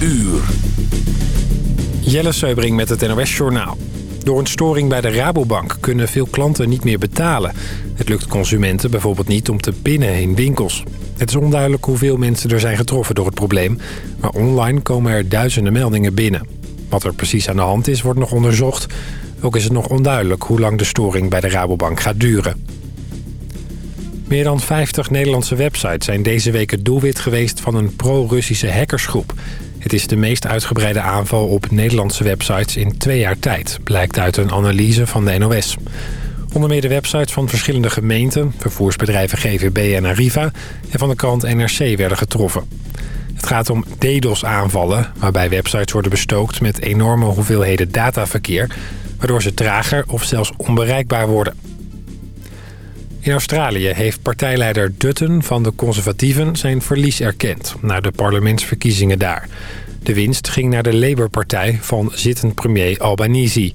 uur. Jelle Seubring met het NOS Journaal. Door een storing bij de Rabobank kunnen veel klanten niet meer betalen. Het lukt consumenten bijvoorbeeld niet om te pinnen in winkels. Het is onduidelijk hoeveel mensen er zijn getroffen door het probleem... maar online komen er duizenden meldingen binnen. Wat er precies aan de hand is, wordt nog onderzocht. Ook is het nog onduidelijk hoe lang de storing bij de Rabobank gaat duren. Meer dan 50 Nederlandse websites zijn deze week het doelwit geweest van een pro-Russische hackersgroep. Het is de meest uitgebreide aanval op Nederlandse websites in twee jaar tijd, blijkt uit een analyse van de NOS. Onder meer de websites van verschillende gemeenten, vervoersbedrijven GVB en Arriva en van de krant NRC werden getroffen. Het gaat om DDoS-aanvallen, waarbij websites worden bestookt met enorme hoeveelheden dataverkeer, waardoor ze trager of zelfs onbereikbaar worden. In Australië heeft partijleider Dutton van de Conservatieven zijn verlies erkend... na de parlementsverkiezingen daar. De winst ging naar de Labour-partij van zittend premier Albanese.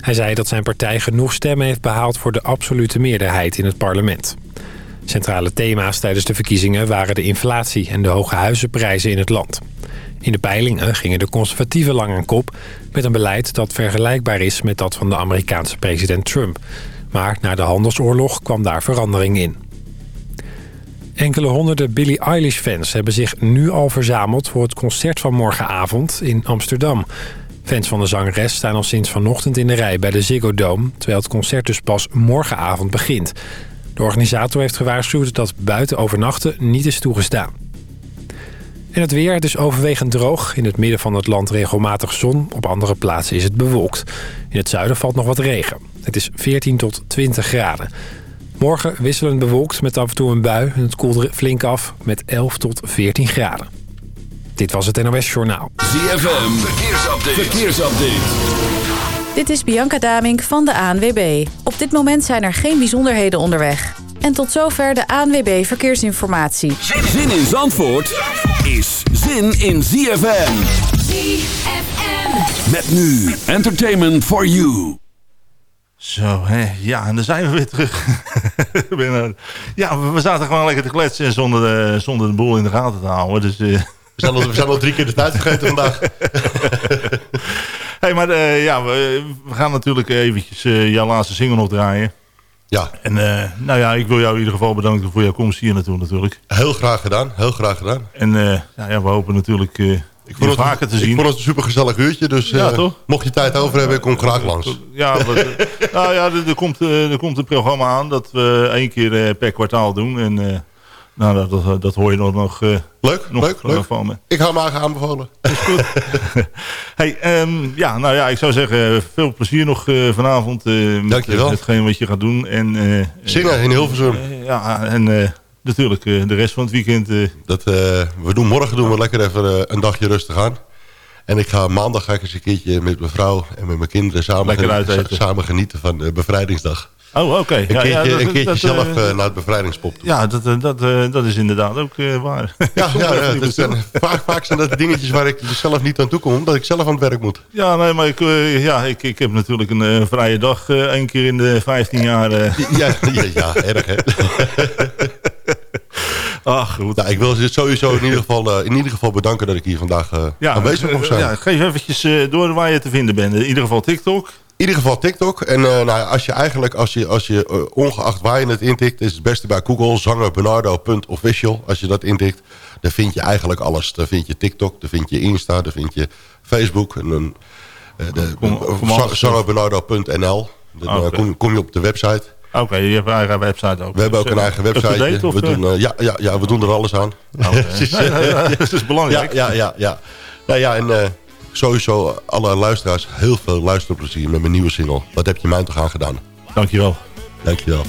Hij zei dat zijn partij genoeg stemmen heeft behaald... voor de absolute meerderheid in het parlement. Centrale thema's tijdens de verkiezingen waren de inflatie... en de hoge huizenprijzen in het land. In de peilingen gingen de conservatieven lang aan kop... met een beleid dat vergelijkbaar is met dat van de Amerikaanse president Trump... Maar na de handelsoorlog kwam daar verandering in. Enkele honderden Billie Eilish-fans hebben zich nu al verzameld... voor het concert van morgenavond in Amsterdam. Fans van de zangeres staan al sinds vanochtend in de rij bij de Ziggo Dome... terwijl het concert dus pas morgenavond begint. De organisator heeft gewaarschuwd dat buiten overnachten niet is toegestaan. En het weer, het is overwegend droog. In het midden van het land regelmatig zon. Op andere plaatsen is het bewolkt. In het zuiden valt nog wat regen. Het is 14 tot 20 graden. Morgen wisselend bewolkt met af en toe een bui. En het koelt flink af met 11 tot 14 graden. Dit was het NOS Journaal. ZFM, verkeersupdate. verkeersupdate. Dit is Bianca Damink van de ANWB. Op dit moment zijn er geen bijzonderheden onderweg. En tot zover de ANWB Verkeersinformatie. Zin in Zandvoort is zin in ZFM. ZFM. Met nu Entertainment for You. Zo, hè. ja, en dan zijn we weer terug. ja, we zaten gewoon lekker te kletsen zonder de, zonder de boel in de gaten te houden. Dus, uh... we, zijn al, we zijn al drie keer de tijd vergeten vandaag. hey, maar uh, ja, we, we, gaan natuurlijk eventjes uh, jouw laatste single nog draaien. Ja. En nou ja, ik wil jou in ieder geval bedanken voor jouw komst hier naartoe natuurlijk. Heel graag gedaan, heel graag gedaan. En nou ja, we hopen natuurlijk ik vond het vaker te zien. Ik vond het een super gezellig uurtje, dus ja, mocht je tijd over hebben, kom graag langs. Ja, wat, nou ja, er, er, komt, er komt een programma aan dat we één keer per kwartaal doen. En nou, dat, dat, hoor je nog, nog leuk, nog, leuk, leuk. van me. Ik hou me aanbevolen. Dat is goed. hey, um, ja, nou ja, ik zou zeggen, veel plezier nog uh, vanavond uh, met hetgeen wat je gaat doen. En, Zingen in Hilversum. ja, en natuurlijk de rest van het weekend. Dat, we doen, morgen doen we lekker even een dagje rustig aan. En ik ga maandag ga ik eens een keertje met mijn vrouw en met mijn kinderen samen, genieten, samen genieten van de bevrijdingsdag. Oh, oké. Okay. Een keertje, ja, dat, een keertje dat, zelf uh, naar het bevrijdingspop toe. Ja, dat, dat, uh, dat is inderdaad ook uh, waar. Ja, ja, dat zijn, vaak, vaak zijn dat dingetjes waar ik zelf niet aan toe kom, omdat ik zelf aan het werk moet. Ja, nee, maar ik, ja, ik, ik heb natuurlijk een vrije dag één keer in de 15 jaar. Ja, ja, ja, erg hè. Ach, goed. Nou, ik wil sowieso in ieder geval, in ieder geval bedanken dat ik hier vandaag ja, aanwezig mocht zijn. Ja, geef eventjes door waar je te vinden bent. In ieder geval TikTok. In ieder geval TikTok. En uh, nou, als je eigenlijk, als je, als je uh, ongeacht waar je het intikt... is het beste bij Google, zangerbernardo.official. Als je dat intikt, dan vind je eigenlijk alles. Dan vind je TikTok, dan vind je Insta, dan vind je Facebook. En dan uh, zangerbernardo.nl. Dan okay. kom, kom, je op de website. Oké, okay, je hebt een eigen website ook. We hebben ook een eigen website. We doen, ja, ja, ja, we doen er alles aan. Okay. nee, nee, nee, dat is belangrijk. Ja, ja, ja. ja. Nou ja, en sowieso alle luisteraars heel veel luisterplezier met mijn nieuwe single. Wat heb je mij toch aan gedaan? Dankjewel. Dankjewel.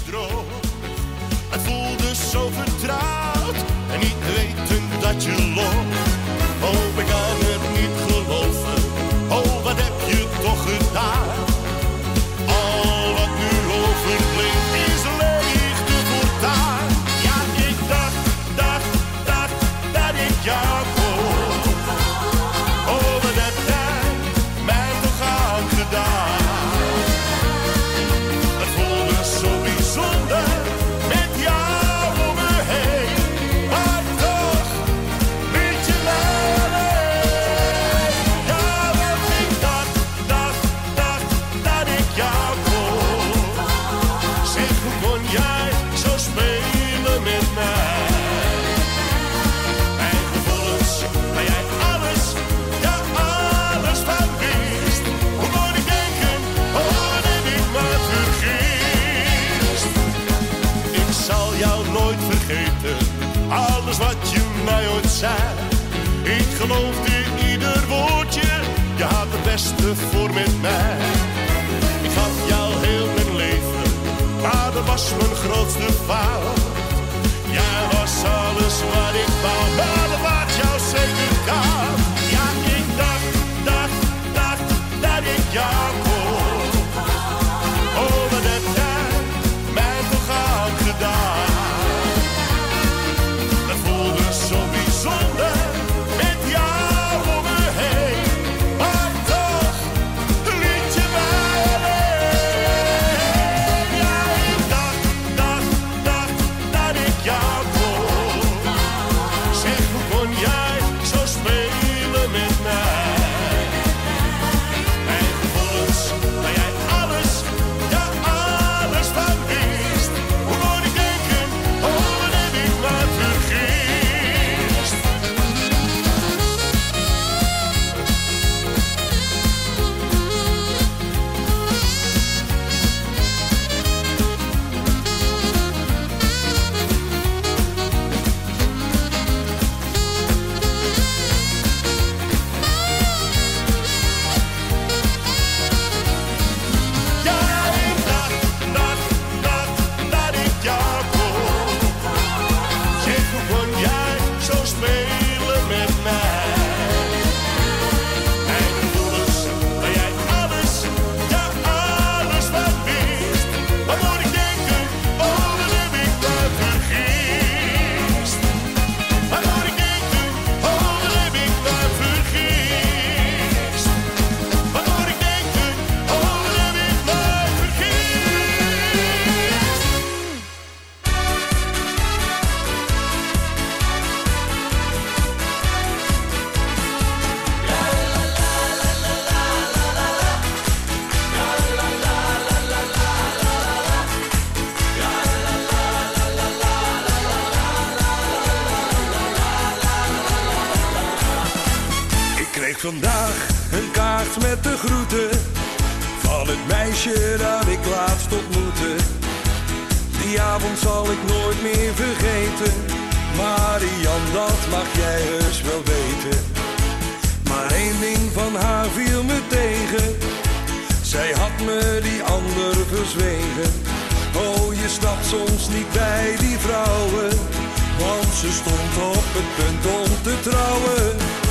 Beste voor met mij. Ik gaf jou heel mijn leven, maar dat was mijn grootste fout. Jij was alles wat ik wou, meisje dat ik laatst ontmoette. Die avond zal ik nooit meer vergeten. Marian, dat mag jij heus wel weten. Maar één ding van haar viel me tegen. Zij had me die ander verzwegen. Oh, je snapt soms niet bij die vrouwen. Want ze stond op het punt om te trouwen.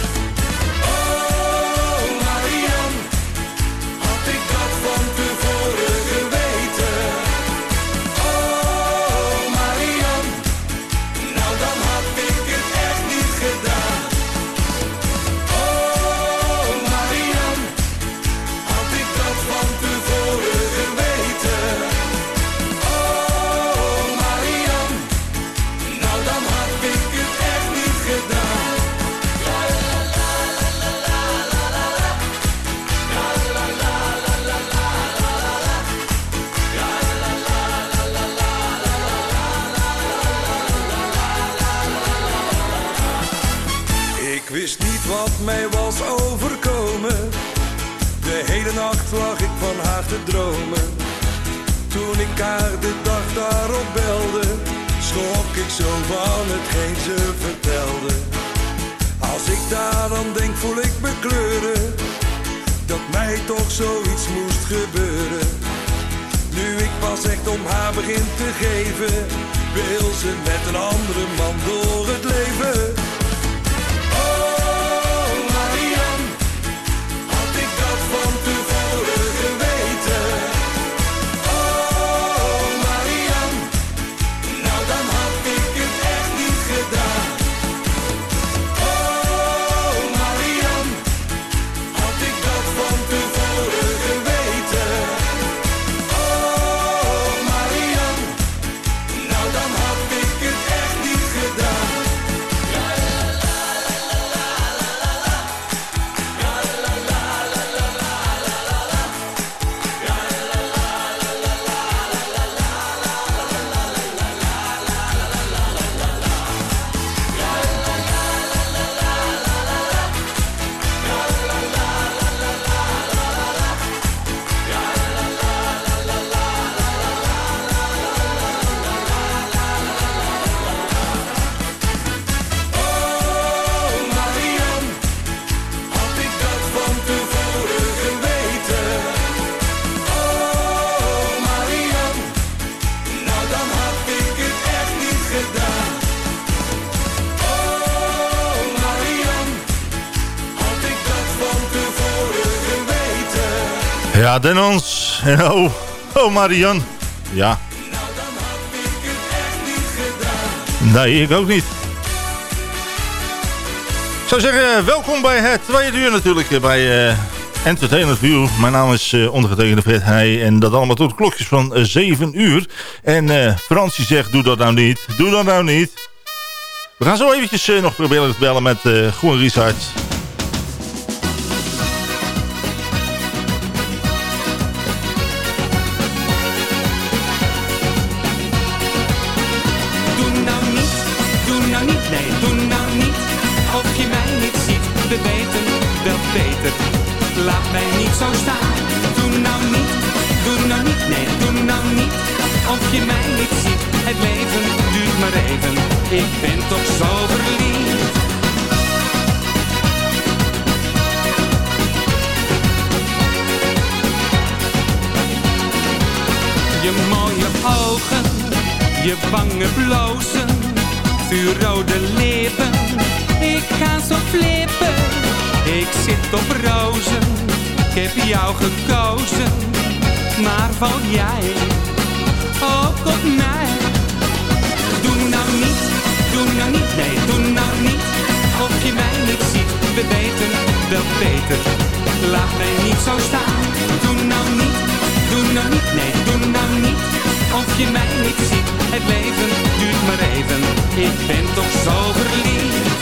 Mij was overkomen. De hele nacht lag ik van haar te dromen. Toen ik haar de dag daarop belde, schrok ik zo van hetgeen ze vertelde. Als ik daaraan denk, voel ik me kleuren. Dat mij toch zoiets moest gebeuren. Nu ik pas echt om haar begin te geven, wil ze met een andere man door het leven. Ja, Denons. En oh, oh Marian. Ja. Nee, ik ook niet. Ik zou zeggen, welkom bij het tweede uur natuurlijk eh, bij uh, Entertainment View. Mijn naam is ondergetekende Fred Heij en dat allemaal tot klokjes van uh, 7 uur. En Fransie zegt, doe dat nou niet, doe dat nou niet. We gaan zo eventjes nog proberen te bellen met Groen Richard. Ik ben toch zo verliefd. Je mooie ogen, je bange blozen, vuurrode lippen. Ik ga zo flippen ik zit op rozen, ik heb jou gekozen. Maar val jij ook op mij? Nou niet, doe nou niet, nee, doe nou niet. Of je mij niet ziet, we weten wel beter. Laat mij niet zo staan. Doe nou niet, doe nou niet, nee, doe nou niet. Of je mij niet ziet, het leven duurt maar even. Ik ben toch zo verliefd.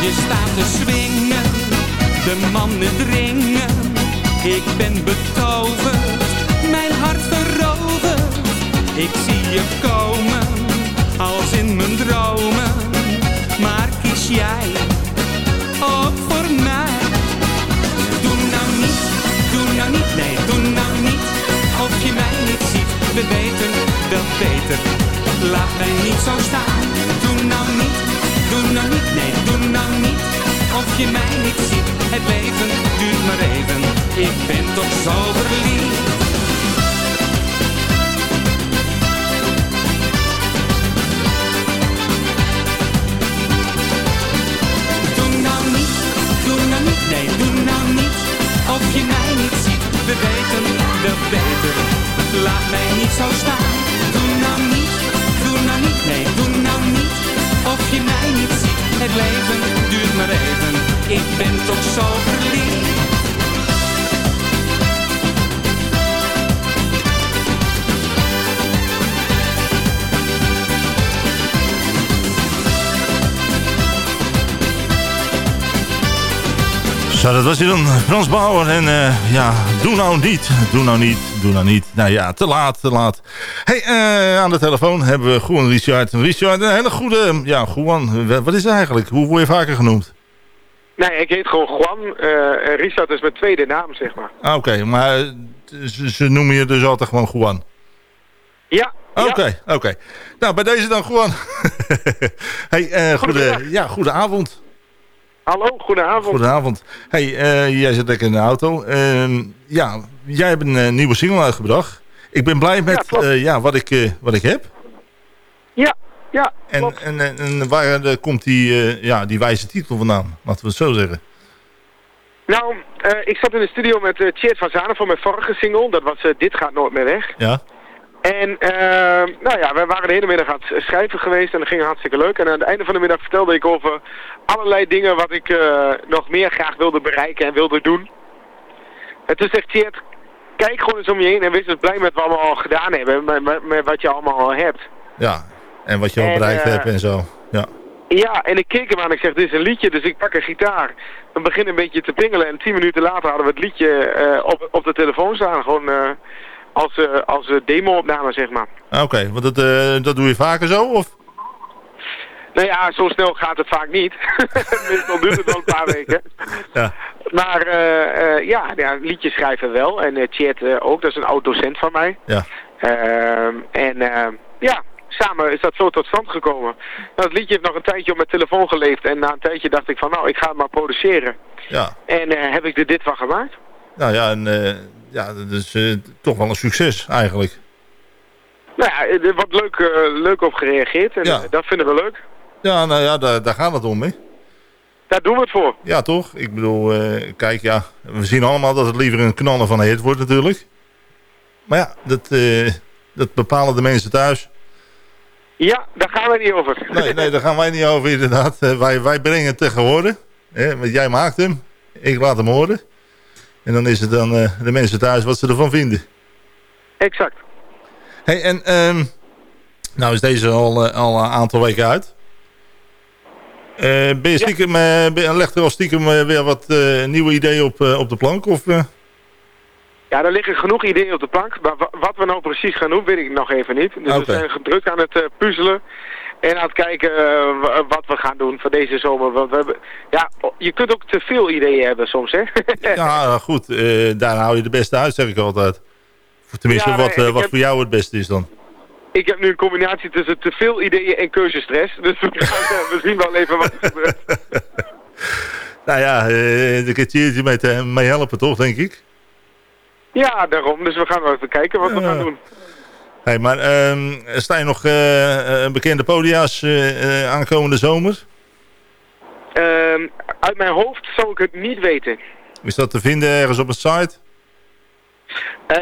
Je staat te swingen, de mannen dringen. Ik ben betoverd, mijn hart veroverd. Ik zie je komen, als in mijn dromen. Maar kies jij ook voor mij? Doe nou niet, doe nou niet, nee, doe nou niet. Of je mij niet ziet, we weten wel beter. Laat mij niet zo staan, doe nou niet, doe nou niet, nee, doe nou niet. Of je mij niet ziet, Ik ben toch zo Zo, dat was hier dan Frans Bauer. En uh, ja, doe nou niet, doe nou niet, doe nou niet. Nou ja, te laat, te laat. hey, uh, aan de telefoon hebben we Juan Richard. Richard, een hele goede, ja, Juan, wat is het eigenlijk? Hoe word je vaker genoemd? Nee, ik heet gewoon Juan. Uh, Richard is mijn tweede naam, zeg maar. Ah, Oké, okay, maar ze, ze, noemen je dus altijd gewoon Juan? Ja. Oké, okay, oké. Okay. Nou, bij deze dan Juan. hey, goede, ja, goede avond. Hallo, goedenavond. Goedenavond. Hey, uh, jij zit lekker in de auto. Uh, ja, jij hebt een uh, nieuwe single uitgebracht. Ik ben blij met ja, ja, wat, ik, wat ik heb. Ja, ja, En, en, en, en waar komt die, ja, die wijze titel vandaan? Laten we het zo zeggen. Nou, ik zat in de studio met uh, Tjeerd van Zanen voor mijn vorige single. Dat was Dit gaat nooit meer weg. Ja. En uh, nou ja, we waren de hele middag aan het schrijven geweest en dat ging hartstikke leuk. En aan het einde van de middag vertelde ik over allerlei dingen wat ik uh, nog meer graag wilde bereiken en wilde doen. En toen zegt Tjeerd, kijk gewoon eens om je heen en wees eens blij met wat we al gedaan hebben, met, met, met wat je allemaal al hebt. Ja, en wat je al bereikt uh, hebt en zo. Ja. Ja, en ik keek hem aan en ik zeg, dit is een liedje, dus ik pak een gitaar. We beginnen een beetje te pingelen en tien minuten later hadden we het liedje op, op de telefoon staan. Gewoon als, uh, als uh, demo-opname, zeg maar. Oké, okay, want dat, uh, dat doe je vaker zo, of? Nou ja, zo snel gaat het vaak niet. Meestal duurt het wel een paar weken. Ja. Maar ja, ja, liedjes schrijven wel. En Chat ook, dat is een oud-docent van mij. Ja. Ehm, en ja, samen is dat zo tot stand gekomen. Nou, het liedje heeft nog een tijdje op mijn telefoon geleefd. En na een tijdje dacht ik van, nou, ik ga het maar produceren. Ja. En heb ik er dit van gemaakt. Nou ja, en ja, dat is uh, toch wel een succes eigenlijk. Nou ja, er wordt leuk, uh, leuk op gereageerd en ja. dat vinden we leuk. Ja, nou ja, daar, daar gaat het om, hè? Daar doen we het voor. Ja, toch? Ik bedoel, eh, kijk, ja, we zien allemaal dat het liever een knallen van een hit wordt natuurlijk. Maar ja, dat, eh, dat bepalen de mensen thuis. Ja, daar gaan we niet over. Nee, nee daar gaan wij niet over inderdaad. Eh, wij, wij brengen het tegen horen. Hè, want jij maakt hem, ik laat hem horen. En dan is het dan eh, de mensen thuis wat ze ervan vinden. Exact. Hey, en ehm, nou is deze al, eh, al een aantal weken uit. Eh, ben je stiekem, ben, legt er al stiekem weer wat nieuwe ideeën op, op de plank? Of? Ja, er liggen genoeg ideeën op de plank. Maar wa- wat we nou precies gaan doen, weet ik nog even niet. Dus we zijn druk aan het puzzelen. En aan het kijken eh, wa- wat we gaan doen voor deze zomer. Want we hebben, ja, je kunt ook te veel ideeën hebben soms, hè? ja, goed. eh, daar hou je de beste uit, zeg ik altijd. Tenminste, Ja, wat, nee, eh, ik wat heb- voor jou het beste is dan. ik heb nu een combinatie tussen te veel ideeën en keuzestress. Dus we, gaan, we zien wel even wat er gebeurt. Nou ja, uh, een kwartiertje mee, te- mee helpen toch, denk ik. Ja, daarom. Dus we gaan wel even kijken wat we gaan doen. Hey, maar ehm, sta je nog eh, eh, bekende podia's eh, aankomende zomer? Ehm, uit mijn hoofd zou ik het niet weten. Is dat te vinden ergens op een site?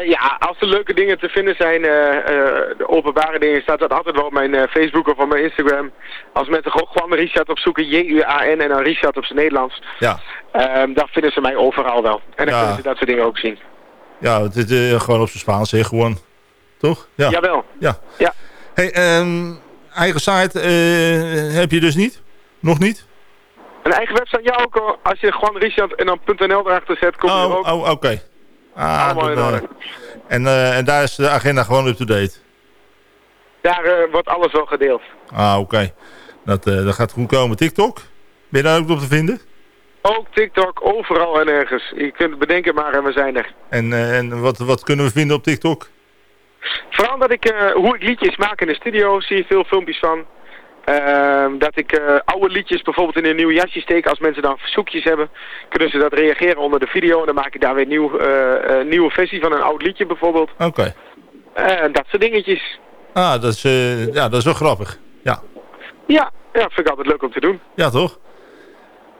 Ja, als er leuke dingen te vinden zijn, de openbare dingen, staat dat altijd wel op mijn Facebook of op mijn Instagram. Als mensen gewoon Richard opzoeken, J-U-A-N en dan Richard op zijn Nederlands, Ja, ehm, dan vinden ze mij overal wel. En dan Ja. kunnen ze dat soort dingen ook zien. ja het is gewoon op zijn Spaans, hè, gewoon. Toch? Ja. Jawel. ja. Ja. Hey, ehm, eigen site eh, heb je dus niet? Nog niet? Een eigen website, ja ook al. Als je Juan Richard en dan .nl erachter zet, kom je er Oh, ook. oh oké. Ah, Allemaal in eh, orde. en, eh, en daar is de agenda gewoon up-to-date? Daar wordt alles wel gedeeld. Ah, oké. Dat, dat gaat goed komen. TikTok? Ben je daar ook op te vinden? Ook TikTok, overal en ergens. Je kunt het bedenken maar en we zijn er. En, en wat, wat kunnen we vinden op TikTok? Vooral dat ik, eh, hoe ik liedjes maak in de studio, zie je veel filmpjes van. Ehm, dat ik eh, oude liedjes bijvoorbeeld in een nieuw jasje steek. Als mensen dan verzoekjes hebben, kunnen ze dat reageren onder de video. En dan maak ik daar weer nieuw, eh, een nieuwe versie van een oud liedje bijvoorbeeld. Oké. En dat soort dingetjes. Ah, dat is, eh, ja, dat is wel grappig. Ja, Ja, ja, vind ik altijd leuk om te doen. ja toch?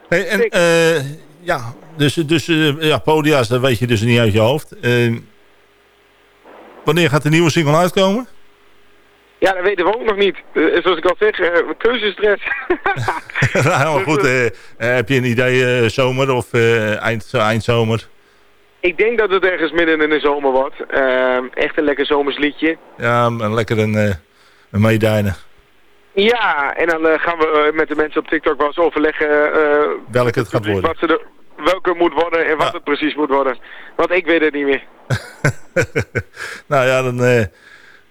Hey, en, eh, ja, dus, dus eh, ja, podia's, dat weet je dus niet uit je hoofd. Wanneer gaat de nieuwe single uitkomen? Ja, dat weten we ook nog niet. Eh, zoals ik al zeg, eh, keuzestress. nou, goed, eh, eh, heb je een idee zomer of eind, eindzomer? ik denk dat het ergens midden in de zomer wordt. Ehm, echt een lekker zomers liedje. Ja, maar lekker een, een meedijnen. Ja, en dan gaan we met de mensen op TikTok wel eens overleggen... Welke het gaat worden. Wat ze welke moet worden en wat Ja. het precies moet worden. Want ik weet het niet meer. nou ja, dan, eh,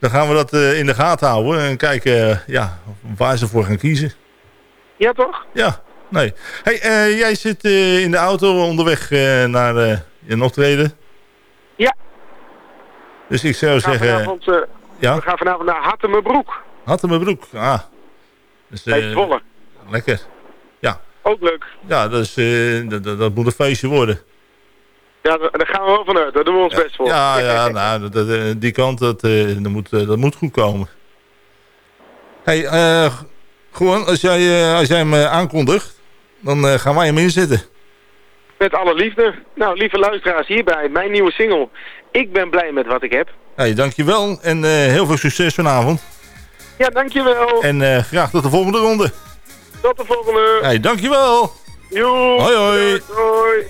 dan gaan we dat eh, in de gaten houden en kijken eh, ja, waar ze voor gaan kiezen. Ja, toch? Ja, nee. Hey, jij zit in de auto onderweg naar je optreden. Ja. Dus ik zou zeggen, ja, we gaan vanavond naar Hattemebroek. had hem mijn broek. Ah. Dus, Bij Zwolle. lekker. Ook leuk. Ja, dat, is, eh, dat, dat, dat moet een feestje worden. Ja, daar gaan we wel vanuit. Daar doen we ons best voor. Ja, ja nou, dat, eh, die kant, dat, eh, dat, moet, dat moet goed komen. hey, gewoon, als jij, als jij hem aankondigt, dan gaan wij hem inzetten. Met alle liefde. Nou, lieve luisteraars, hierbij mijn nieuwe single. Ik ben blij met wat ik heb. Hey, dankjewel en heel veel succes vanavond. Ja, dankjewel. En graag tot de volgende ronde. Tot de volgende. Hey, dankjewel. Joe. Hoi, hoi. Hoi.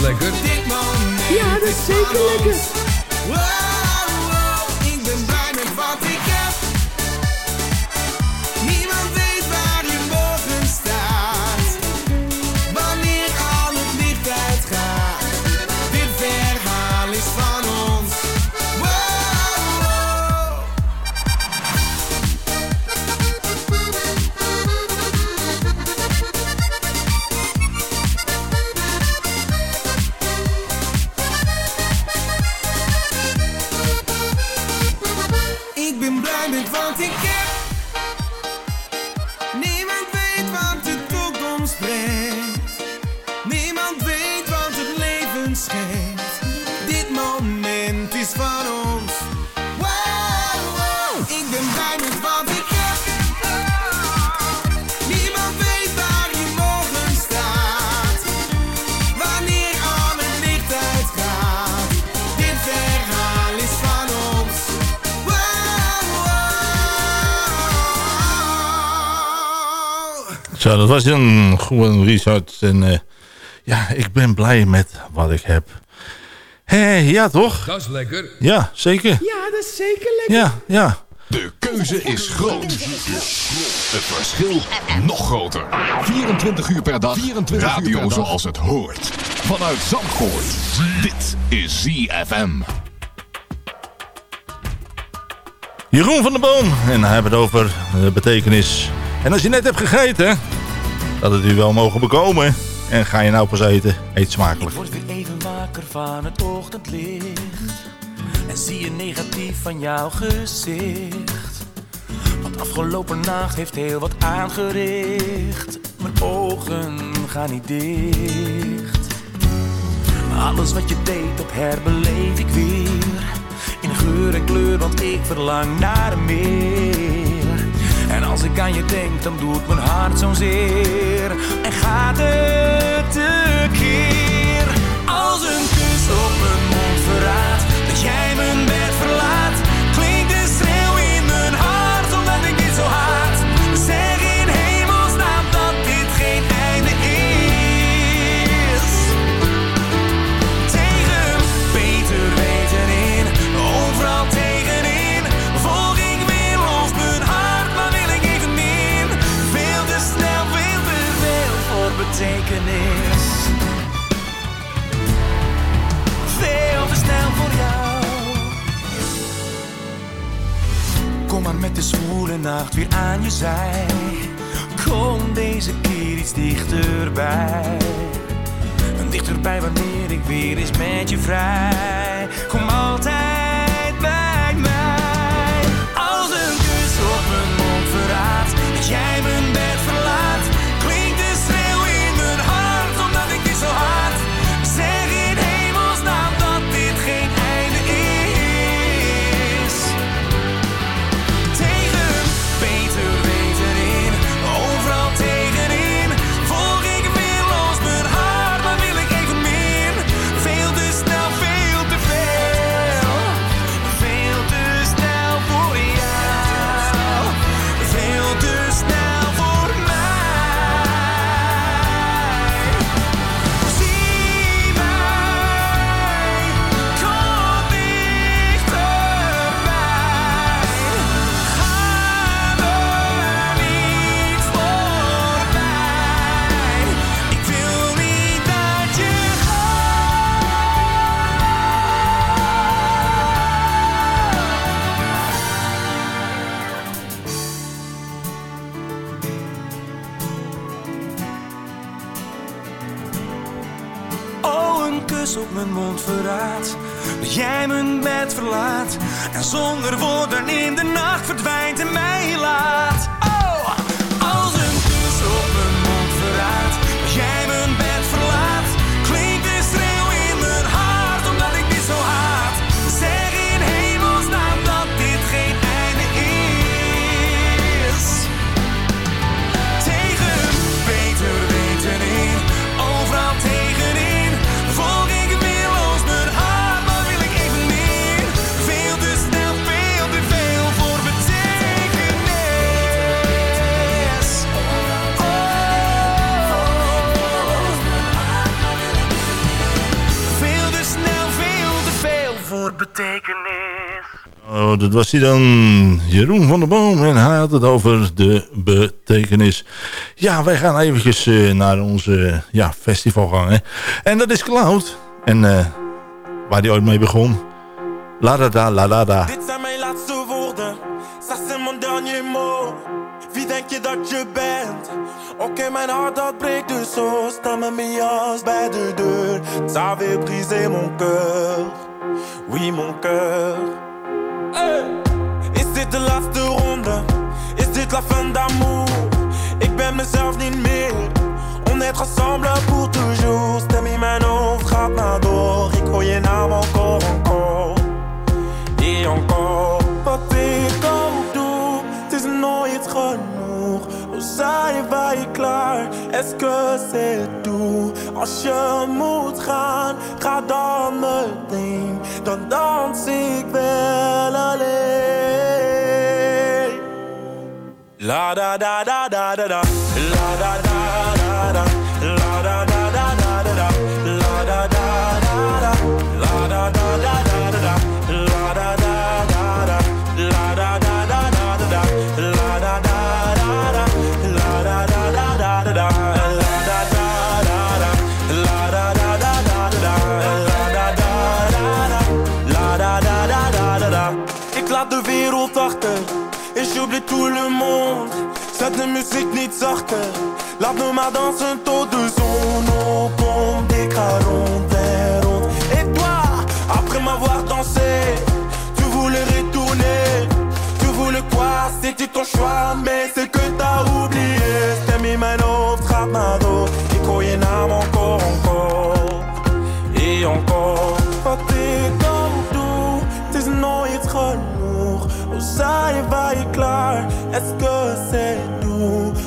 Lekker. Ja, dat is zeker lekker. Dat was een goede Richard. En eh, ja, ik ben blij met wat ik heb. Hé, ja toch? Dat is lekker. Ja, zeker. Ja, dat is zeker lekker. Ja, ja. De keuze is groot. Het verschil nog groter. 24 uur per dag. 24 Radio uur per dag. zoals het hoort. Vanuit Zandvoort. Dit is ZFM. Jeroen van der Boom. En hij hebben het over de betekenis. En als je net hebt gegeten, dat het u wel mogen bekomen. En ga je nou pas eten, eet smakelijk. Word weer even wakker van het ochtendlicht. En zie je negatief van jouw gezicht. Want afgelopen nacht heeft heel wat aangericht. Mijn ogen gaan niet dicht. Alles wat je deed, dat herbeleef ik weer. In geur en kleur, want ik verlang naar meer als ik aan je denk, dan doet mijn hart zo'n zeer. En gaat het Kom maar met de zwoele nacht weer aan je zij. Kom deze keer iets dichterbij. En dichterbij wanneer ik weer eens met je vrij. Kom altijd zonder betekenis. Oh, dat was hij dan, Jeroen van der Boom. En hij had het over de betekenis. Ja, wij gaan eventjes eh, naar onze ja, festival gaan. Hè. En dat is Cloud. En eh, waar hij ooit mee begon. La da da, la da da. Dit zijn mijn laatste woorden, ça c'est mon dernier mot. Wie denk je dat je bent? Oké, mijn hart dat breekt dus zo. Sta met mijn jas bij de deur. Ça avait brisé mon cœur. Oui, mon cœur. Hey. Is dit de laatste ronde? Is dit la fin d'amour? Ik ben mezelf niet meer. On est ensemble pour toujours. Stem in mijn hoofd gaat maar door. Ik hoor je naam encore, encore. Et encore. Wat ik ook doe, het is nooit genoeg. Zijn wij klaar? Est-ce que c'est tout? Als je moet gaan, ga dan meteen. Dan dans ik wel alleen. La da da da da da da. La da da da da. La da da Zet de muziek niet zachter. Laat me maar dansen tot de zon opkomt. Ik ga rond en rond. Et toi, après m'avoir dansé, tu voulais retourner. Tu voulais quoi? C'était ton choix, mais c'est que t'as oublié. Stem in mijn hoofd gaat maar door. Encore, encore. Et encore. Wat ik ook doe, het is nooit genoeg. Hoe zijn wij klaar? Est-ce que c'est?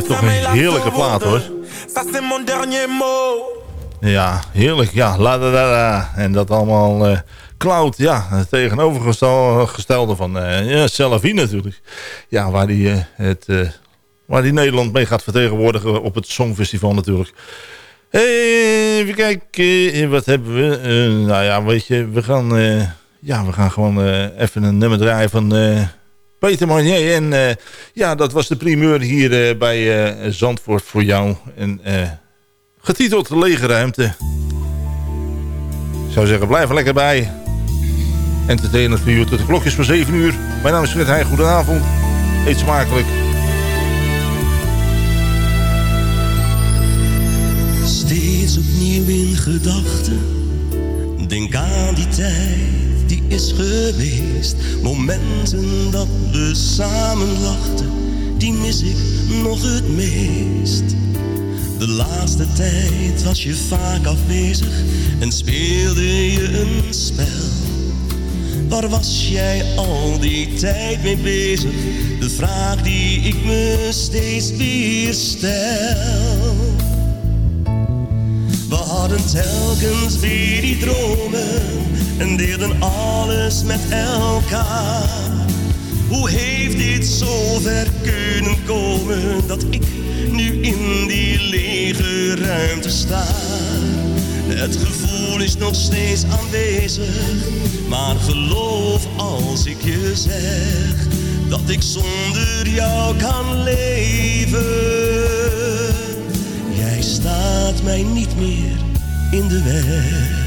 Blijft toch een heerlijke plaat hoor. Ja, heerlijk. Ja, la da da da. En dat allemaal eh, cloud. Ja, het tegenovergestelde van eh ja, natuurlijk. Ja, waar die, eh, het, waar die Nederland mee gaat vertegenwoordigen op het Songfestival natuurlijk. Hey, even kijken, wat hebben we? Nou ja, weet je, we gaan, ja, we gaan gewoon even een nummer draaien van Peter Marnier. En eh, ja, dat was de primeur hier eh, bij eh, Zandvoort voor jou. En getiteld Lege Ruimte. Ik zou zeggen, blijf er lekker bij. Entertainment voor u tot de klokjes voor 7 uur. Mijn naam is Fred Heij, goedenavond. Eet smakelijk. Steeds opnieuw in gedachten. Denk aan die tijd die is geweest. Momenten dat we samen lachten, die mis ik nog het meest. De laatste tijd was je vaak afwezig en speelde je een spel. Waar was jij al die tijd mee bezig? De vraag die ik me steeds weer stel. We hadden telkens weer die dromen en deelden alles met elkaar. Hoe heeft dit zo ver kunnen komen dat ik nu in die lege ruimte sta? Het gevoel is nog steeds aanwezig, maar geloof als ik je zeg dat ik zonder jou kan leven. Jij staat mij niet meer in de weg.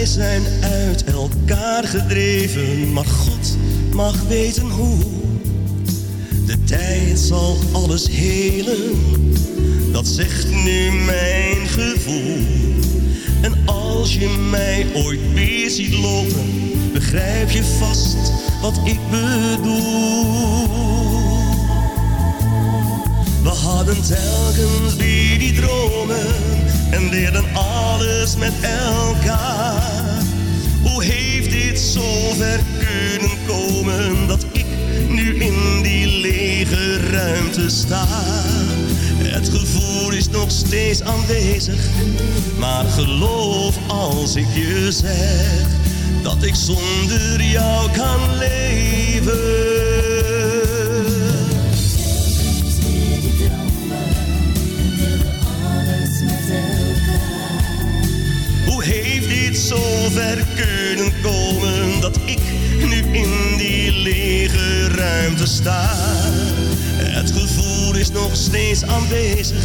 Wij zijn uit elkaar gedreven, maar God mag weten hoe. De tijd zal alles helen, dat zegt nu mijn gevoel. En als je mij ooit weer ziet lopen, begrijp je vast wat ik bedoel. We hadden telkens weer die dromen en deden alles met elkaar. Hoe heeft dit zo ver kunnen komen dat ik nu in die lege ruimte sta? Het gevoel is nog steeds aanwezig, maar geloof als ik je zeg dat ik zonder jou kan leven. Ver kunnen komen dat ik nu in die lege ruimte sta? Het gevoel is nog steeds aanwezig,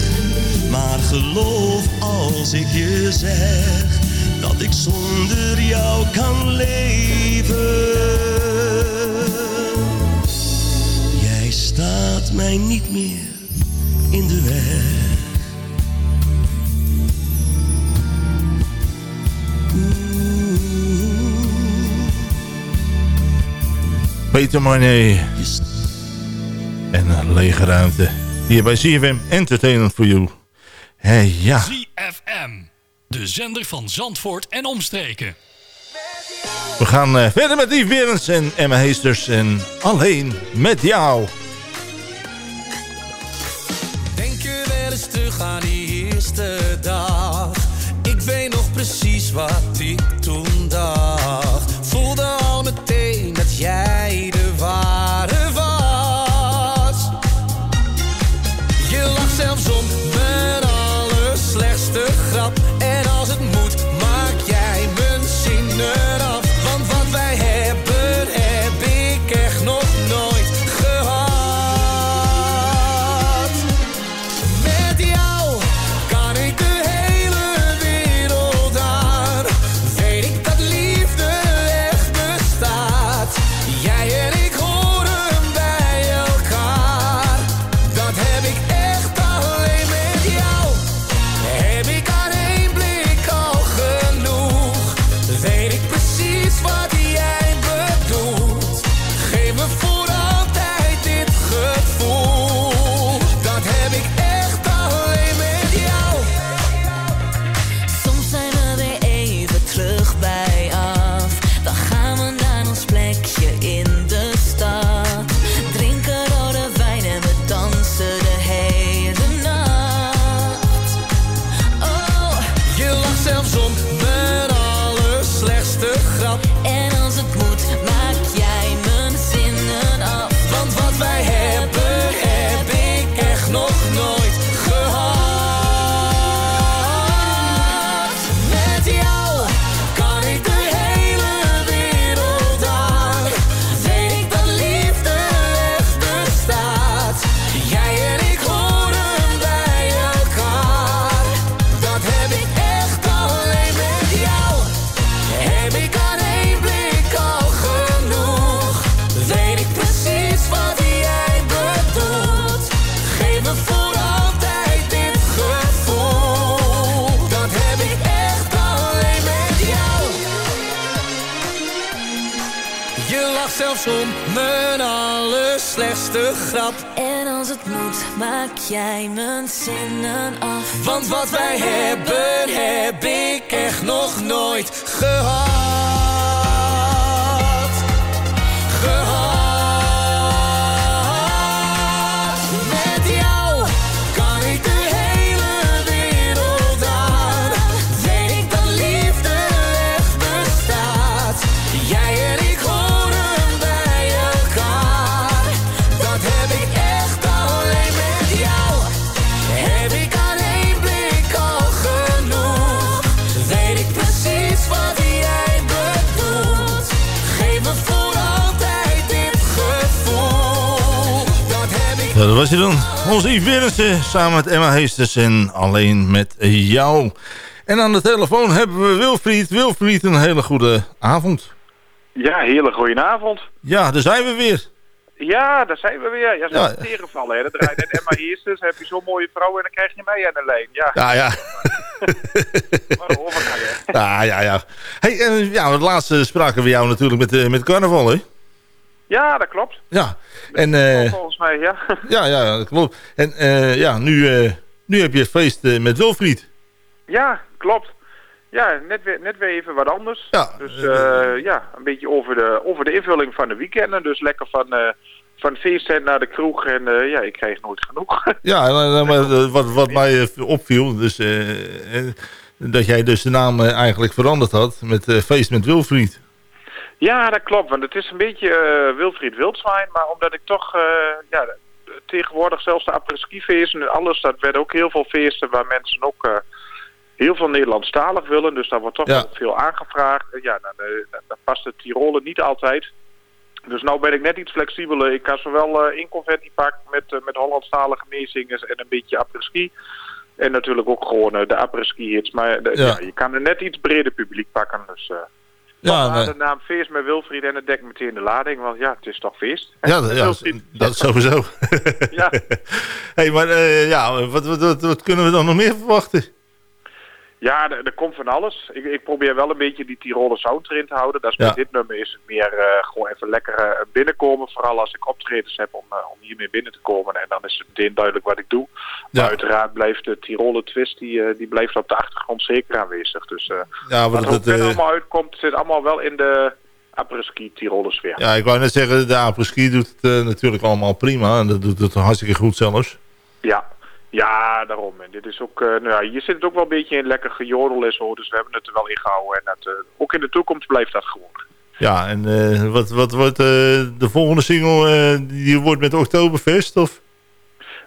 maar geloof als ik je zeg dat ik zonder jou kan leven. Jij staat mij niet meer in de weg. Peter Marnay. En een lege ruimte. Hier bij CFM Entertainment for You. Hé, ja. ZFM. De zender van Zandvoort en omstreken. We gaan eh, verder met Yves Berends en Emma Heesters. En alleen met jou. Denk je wel eens terug aan die eerste dag? Ik weet nog precies wat ik toen dacht. Voelde dat was je dan. Onze Yves samen met Emma Heesters en alleen met jou. En aan de telefoon hebben we Wilfried. Wilfried, een hele goede avond. Ja, hele goedenavond. Ja, daar zijn we weer. Ja, daar zijn we weer. Ja, ze Ja. tegenvallen. Hè. Dat draait net Emma Heersters. heb je zo'n mooie vrouw en dan krijg je mij aan de lijn. Ja, Ja, ja. wat een overgang, hè. Ja, ja, ja. Hey, en, ja, het laatste spraken we jou natuurlijk met, eh, met carnaval, hè? Ja, dat klopt. Ja. En, eh, Volgens mij, ja. ja, ja, dat klopt. En eh, ja, nu, eh, nu heb je het feest met Wilfried. Ja, klopt. Ja, net weer, net weer even wat anders. Ja, Dus ja, een beetje over de, over de invulling van de weekenden. Dus lekker van, van het feesttent naar de kroeg. En ja, ik kreeg nooit genoeg. Ja, maar wat, wat mij opviel, dus, dat jij dus de naam eigenlijk veranderd had met feest met Wilfried. Ja, dat klopt. Want het is een beetje eh, Wilfried Wildzwijn. Maar omdat ik toch, eh, ja, tegenwoordig zelfs de après-ski feesten en alles, dat werden ook heel veel feesten waar mensen ook eh, heel veel Nederlandstalig willen. Dus daar wordt toch Ja. veel aangevraagd. Ja, dan, eh, dan, dan past de Tirolen niet altijd. Dus nou ben ik net iets flexibeler. Ik kan zowel eh in confetti pakken met, met Hollandstalige meezingers en een beetje après-ski. En natuurlijk ook gewoon de après-ski hits. Maar Ja. ja. je kan er net iets breder publiek pakken. Dus Ja, de naam Feest met Wilfried en het dekt meteen de lading. Want ja, het is toch feest. Ja, dat, ja, dat is sowieso. Ja. hey, maar eh, ja, wat, wat, wat, wat kunnen we dan nog meer verwachten? Ja, er, er komt van alles. Ik, ik probeer wel een beetje die Tiroler sound erin te houden. Dat is Ja. met dit nummer is het meer eh, gewoon even lekker eh, binnenkomen. Vooral als ik optredens heb om, eh, om hiermee binnen te komen. En dan is het meteen duidelijk wat ik doe. Ja. Maar uiteraard blijft de Tiroler twist, die, die blijft op de achtergrond zeker aanwezig. Dus Ja, wat er verder allemaal uitkomt, zit allemaal wel in de après-ski Tiroler sfeer. Ja, ik wou net zeggen, de apres-ski doet het natuurlijk allemaal prima. En dat doet het hartstikke goed zelfs. Ja, ja, daarom. En dit is ook, eh, nou ja, hier zit het ook wel een beetje in lekker gejodel en zo. Dus we hebben het er wel in gehouden. En dat, eh, ook in de toekomst blijft dat gewoon. Ja, en eh, wat, wat wordt de volgende single? die wordt met Oktoberfest? Of?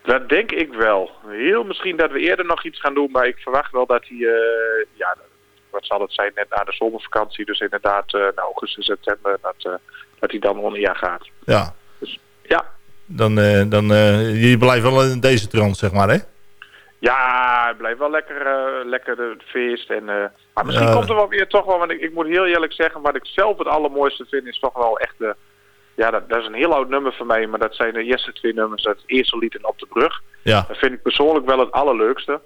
Dat denk ik wel. Heel misschien dat we eerder nog iets gaan doen. Maar ik verwacht wel dat hij, eh, ja, wat zal het zijn, net na de zomervakantie. Dus inderdaad, nou, augustus, september, dat, dat hij dan on-air gaat. Ja. ja. Dan, eh, dan eh, je blijft wel in deze trant, zeg maar, hè? Ja, het blijft wel lekker, eh, lekker de feest. En, maar misschien Ja. komt er wel weer toch wel, want ik, ik moet heel eerlijk zeggen, wat ik zelf het allermooiste vind, is toch wel echt de... Ja, dat, dat is een heel oud nummer voor mij, maar dat zijn de eerste twee nummers. Dat is het eerste lied en Op de Brug. Ja. Dat vind ik persoonlijk wel het allerleukste.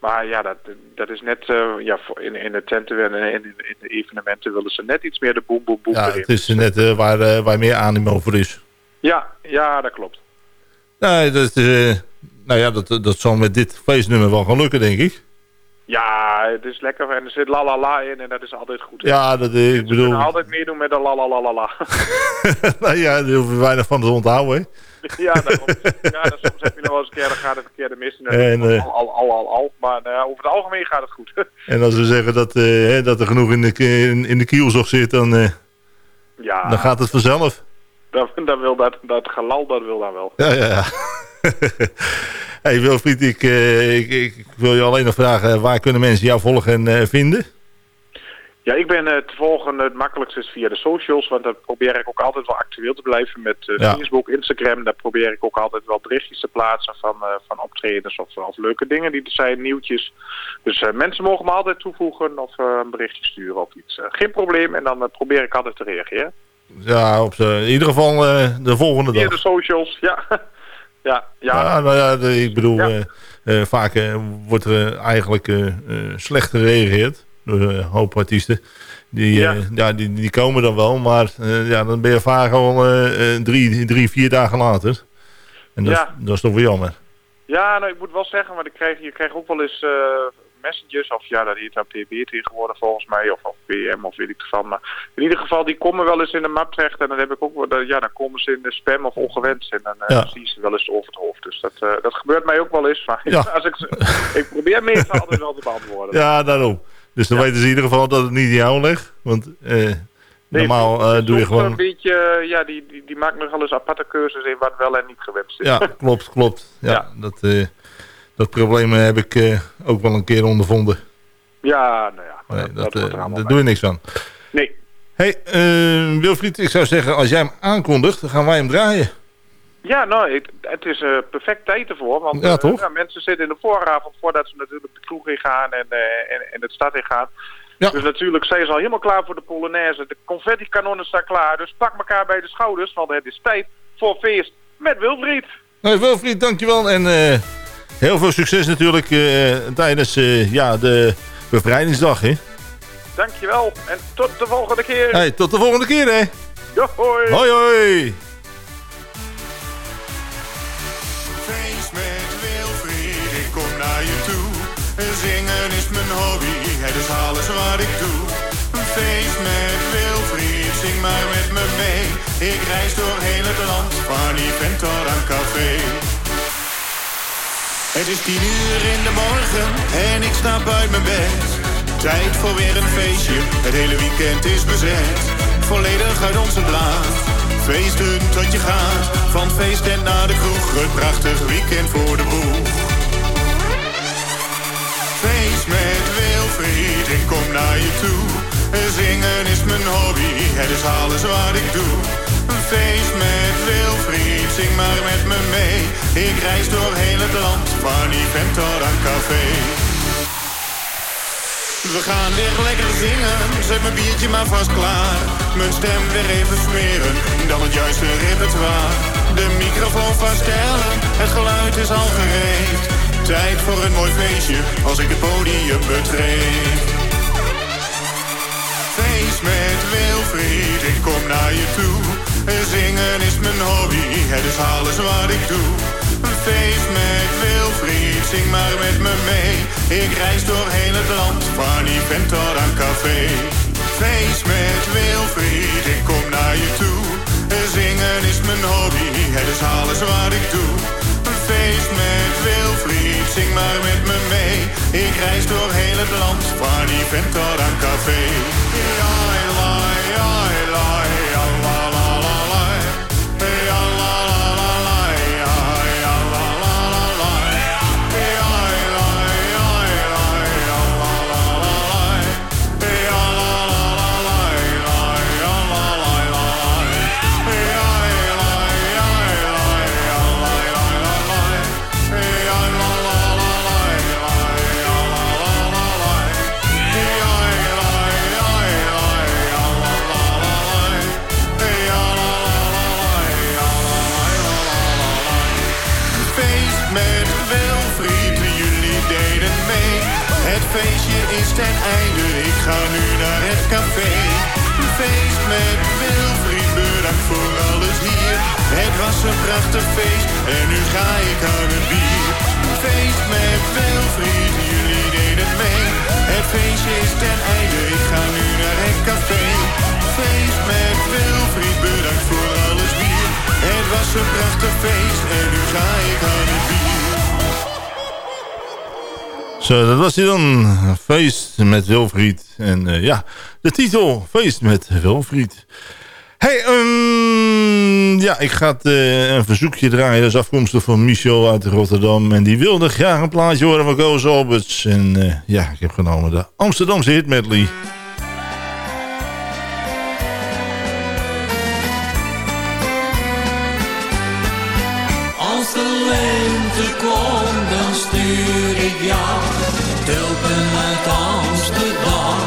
Maar ja, dat, dat is net ja, in, in de tenten en in, in, de evenementen willen ze net iets meer de boem boem boem Ja, erin. het is net waar, waar meer animo voor is. Ja, ja, dat klopt. Nee, dat, eh, nou ja, dat, dat zal met dit feestnummer wel gaan lukken, denk ik. Ja, het is lekker en er zit la la la in en dat is altijd goed. Ja, dat, eh, ik We bedoel... kunnen altijd meedoen met de la la la la la. nou ja, daar hoef je weinig van te onthouden, hè? ja, daarom. ja, dan soms heb je nog wel eens een keer, dan gaat het verkeerde mis. En, dan En, eh, al, al, al, al, al. Maar over het algemeen gaat het goed. En als we zeggen dat, hè, dat er genoeg in de, in, in de kielzog zit, dan, ja, dan gaat het vanzelf. Dan, dan wil dat, dat gelal, dat wil dan wel. Ja, ja, ja. hey Wilfried, ik, eh, ik, ik, wil je alleen nog vragen, waar kunnen mensen jou volgen en eh, vinden? Ja, ik ben eh, te volgen het makkelijkste is via de socials, want daar probeer ik ook altijd wel actueel te blijven met eh, Ja. Facebook, Instagram. Daar probeer ik ook altijd wel berichtjes te plaatsen van, eh, van optredens of, of leuke dingen die er zijn, nieuwtjes. Dus eh, mensen mogen me altijd toevoegen of eh, een berichtje sturen of iets. Eh, geen probleem en dan eh, probeer ik altijd te reageren. Ja, op in ieder geval eh, de volgende Via de dag. socials, ja. ja, ja. Ja, nou ja, de- ik bedoel, eh, eh, vaak wordt er eigenlijk slecht gereageerd door een hoop artiesten. Die, Ja. ja. die, die komen dan wel, maar ja, dan ben je vaak al drie, drie, vier dagen later. En dat, dat is toch wel jammer. Ja, nou, ik moet wel zeggen, want ik krijg, je krijgt ook wel eens messages, of ja, dat heet dan PB tegenwoordig volgens mij, of, of PM, of weet ik van. Maar in ieder geval, die komen wel eens in de map terecht en dan heb ik ook ja, dan komen ze in de spam of ongewenst en dan eh, Ja. zie je ze wel eens over het hoofd. Dus dat, eh, dat gebeurt mij ook wel eens. Maar Ja. als ik, ik probeer meestal altijd wel te beantwoorden. Ja, daarom. Dus dan weten ze in ieder geval dat het niet in jou ligt. Want eh, normaal doe je Soms een gewoon... beetje, ja, die, die, die maakt nog wel eens aparte keuzes in wat wel en niet gewenst is. Ja, klopt, klopt. Ja, Dat, dat probleem heb ik eh, ook wel een keer ondervonden. Ja, nou ja. Nee, dat, er eh, daar doe je niks aan. Nee. hey, eh, Wilfried, ik zou zeggen, als jij hem aankondigt, dan gaan wij hem draaien. Ja, nou, het, het is eh, perfect tijd ervoor. Want Ja, eh, toch? mensen zitten in de vooravond voordat ze natuurlijk de kroeg in gaan en, eh, en, en het stad in gaan. Ja. Dus natuurlijk zijn ze al helemaal klaar voor de Polonaise. De confetti-kanonnen staan klaar. Dus pak elkaar bij de schouders, want het is tijd voor feest met Wilfried. Hey, Wilfried, dankjewel. En eh, heel veel succes natuurlijk eh, tijdens eh, ja, de bevrijdingsdag. Hè? Dankjewel en tot de volgende keer. Hey, tot de volgende keer, hè. Jo, hoi. Hoi, hoi. Feest met Wilfried, ik kom naar je toe. Zingen is mijn hobby, het is alles wat ik doe. Een feest met Wilfried, zing maar met me mee. Ik reis door heel het land, van event tot aan café. Het is tien uur in de morgen en ik stap uit mijn bed. Tijd voor weer een feestje, het hele weekend is bezet. Volledig uit onze blaad, feesten tot je gaat. Van feesttent naar de kroeg, het prachtig weekend voor de boeg. Feest met Wilfried, ik kom naar je toe. Zingen is mijn hobby, het is alles wat ik doe. Een feest met Wilfried, zing maar met me mee. Ik reis door heel het land, van event tot aan café. We gaan weer lekker zingen, zet mijn biertje maar vast klaar. Mijn stem weer even smeren, dan het juiste repertoire. De microfoon vaststellen, het geluid is al gereed. Tijd voor een mooi feestje, als ik het podium betreed. Feest met Wilfried, ik kom naar je toe. Zingen is mijn hobby, het is alles wat ik doe. Feest met Wilfried, zing maar met me mee. Ik reis door heel het land, van event tot aan café. Feest met Wilfried, ik kom naar je toe. Zingen is mijn hobby, het is alles wat ik doe. Feest met Wilfried, zing maar met me mee. Ik reis door heel het land, van event tot aan café. Is ten einde, ik ga nu naar het café. Feest met Wilfried, bedankt voor alles hier. Het was een prachtig feest en nu ga ik aan het bier. Feest met Wilfried, jullie deden mee. Het feestje is ten einde, ik ga nu naar het café. Feest met Wilfried, bedankt voor alles bier. Het was een prachtig feest en nu ga ik aan het bier. Zo, dat was hij dan. Feest met Wilfried. En eh, ja, de titel Feest met Wilfried. Hey, ehm, ja, ik ga het, eh, een verzoekje draaien. Dat is afkomstig van Michel uit Rotterdam. En die wilde graag een plaatje horen van Koos Alberts. En eh, ja, ik heb genomen de Amsterdamse hit medley. Uit Amsterdam.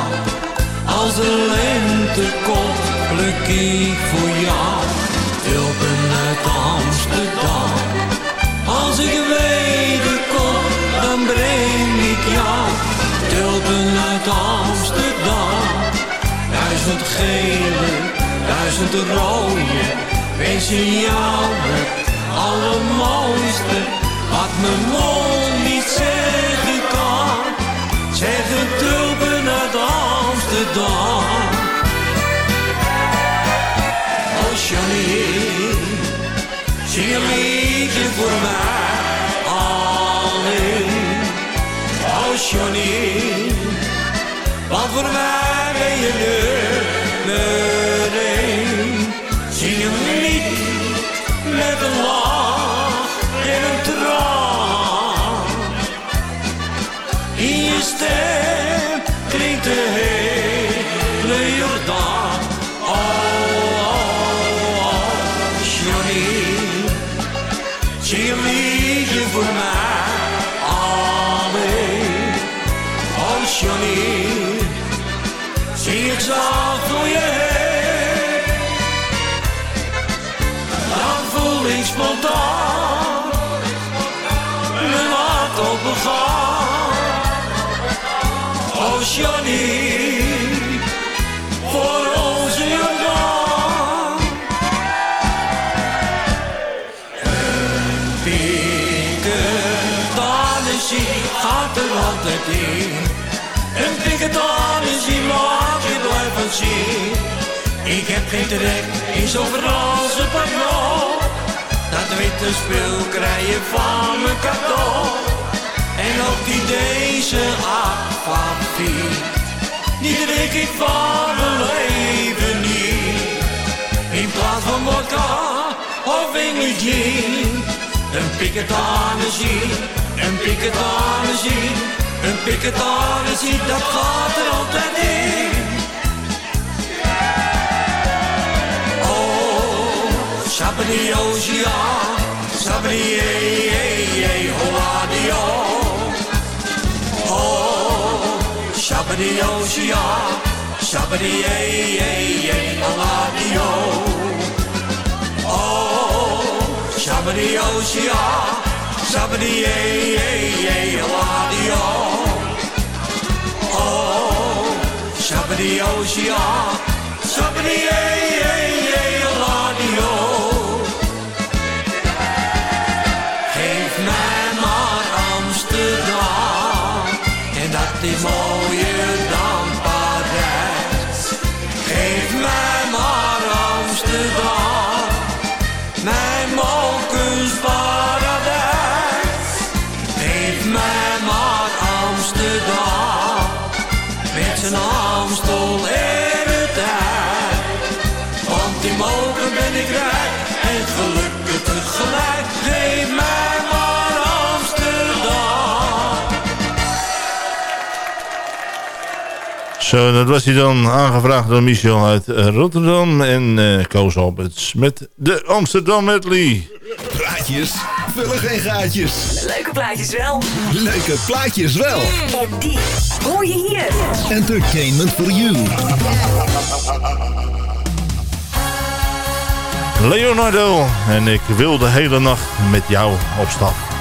Als de lente komt, pluk ik voor jou tulpen uit Amsterdam. Als ik wederkom, dan breng ik jou tulpen uit Amsterdam. Duizend gele, duizend rode, wens je het allermooiste wat mijn mond Oh Johnny, zing een liedje voor mij alleen. Johnny, want voor mij ben je nummer één. Zing een lied met een lach en een traan. In je stem klinkt de Le Jordaan. Oh, oh, oh, oh, Johnny, je voor mij. Allee, oh Johnny, zie ik je. Dan voel spontaan, me laat. Oh Johnny. In. Een piketanissie maakt je blij van zien. Ik heb geen trek in zo'n Franse pagnon. Dat witte spul je van mijn cadeau. En ook die deze aquavie, die drink ik van mijn leven niet. In plaats van vodka of English gin. Een piketanissie, een piketanissie, een piketanissie, dat gaat er altijd in. Oh, Sabri Osia, Sabri ey, Hoadio. Oh, Sabri Osia, Sabri ey, Hoadio. Oh, Sabri Osia, Sabri ey, ey, ey, Hoadio. Oh, Osia, Sabri ey, ey, ey, Hoadio. Geef mij maar Amsterdam. En dat is mooier Zo, dat was hij dan aangevraagd door Michel uit Rotterdam. En eh Koos Alberts met de Amsterdam medley. Praatjes vullen geen gaatjes. Leuke plaatjes wel. Leuke plaatjes wel. En die hoor je hier. Entertainment for you. Leonardo. En ik wil de hele nacht met jou op stap.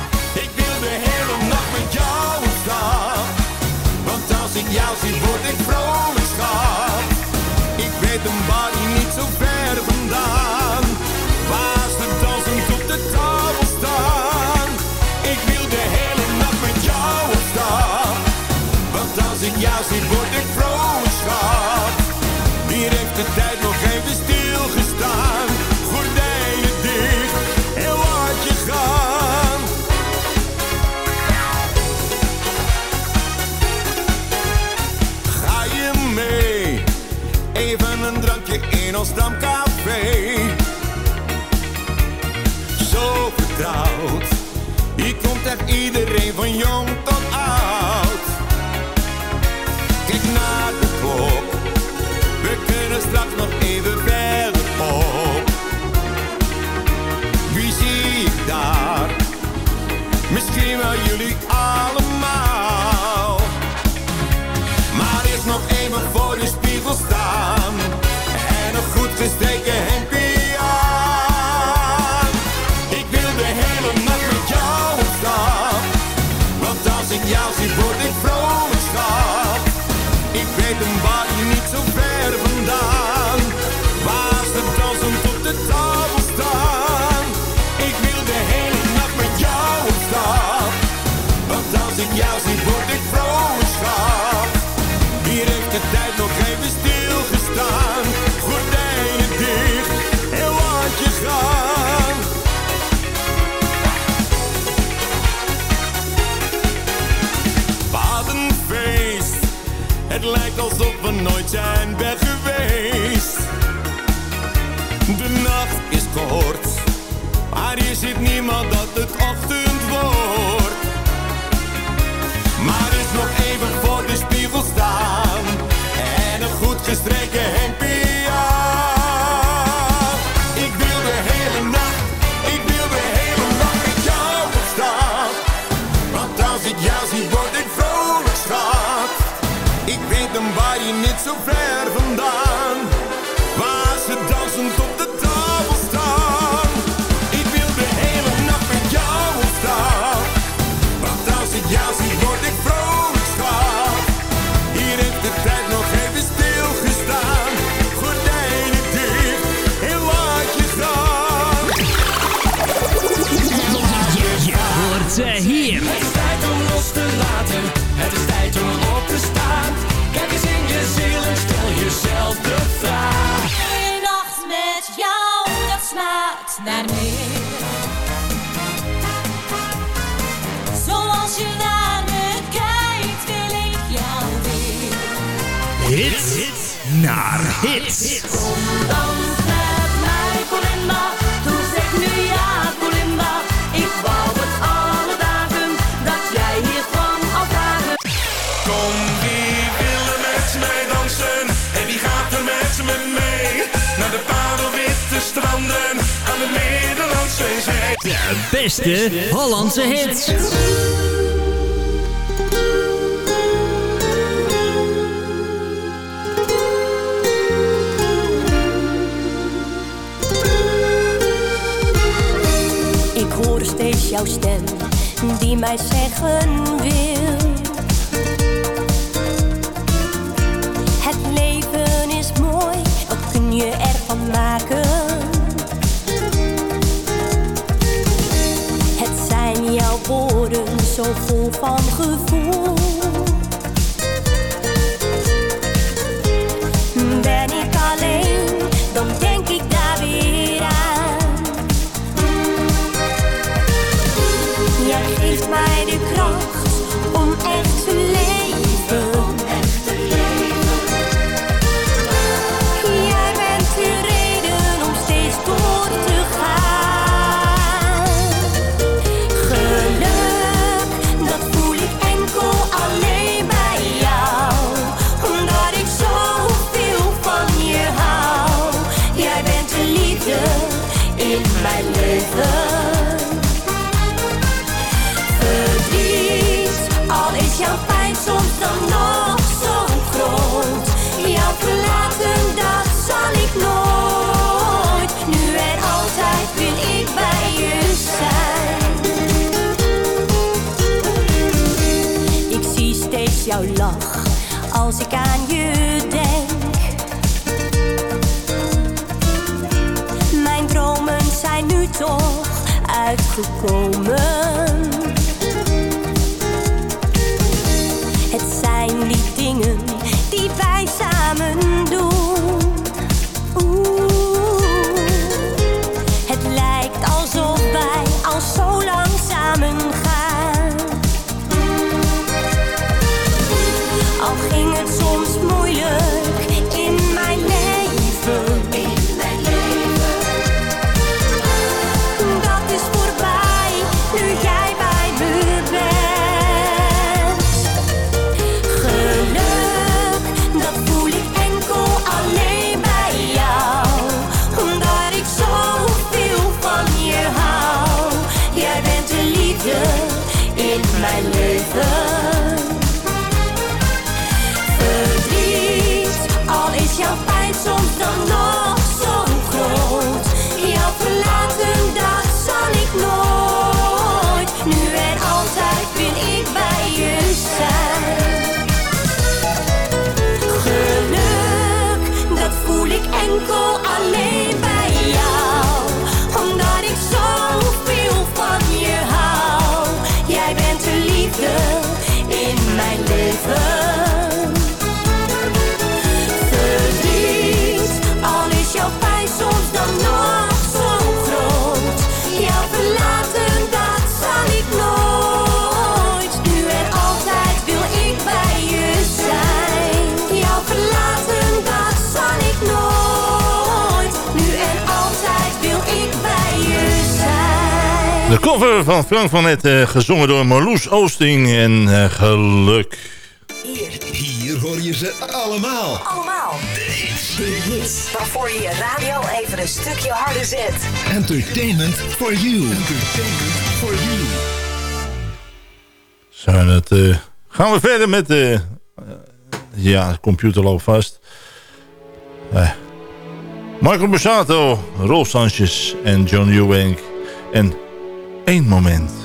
We nooit zijn weg geweest. De nacht is kort. Maar hier zit niemand dat het ochtend hits. Kom dans met mij, Colinda. Doe zeg nu ja, Colinda. Ik wou het alle dagen dat jij hier kwam al dagen. Kom, wie wil er met mij dansen? En wie gaat er met me mee? Naar de parelwitte stranden aan de Nederlandse zee. De beste Hollandse hits. Jouw stem die mij zeggen wil. Het leven is mooi, wat kun je ervan maken? Het zijn jouw woorden zo vol van gevoel. Ben ik alleen, dan Het zijn die dingen die wij samen doen. Oeh, het lijkt alsof De cover van Frank van Het, eh, gezongen door Marloes Oosting en uh, geluk. Hier. Hier hoor je ze allemaal. Allemaal. De is waarvoor je je radio even een stukje harder zet. Entertainment for you. Entertainment for you. Zijn het... Eh, gaan we verder met... de ja, de computer loopt vast. Michael Borsato, Rolf Sanchez en John Ewing. En Eén moment.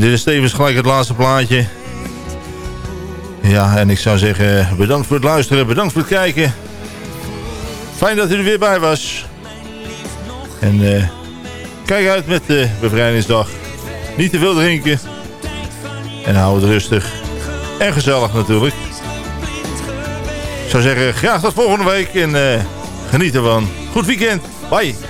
Dit is tevens gelijk het laatste plaatje. Ja, en ik zou zeggen bedankt voor het luisteren, bedankt voor het kijken. Fijn dat u er weer bij was. En eh, kijk uit met de bevrijdingsdag. Niet te veel drinken. En hou het rustig. En gezellig natuurlijk. Ik zou zeggen, graag tot volgende week. En uh, geniet ervan. Goed weekend. Bye.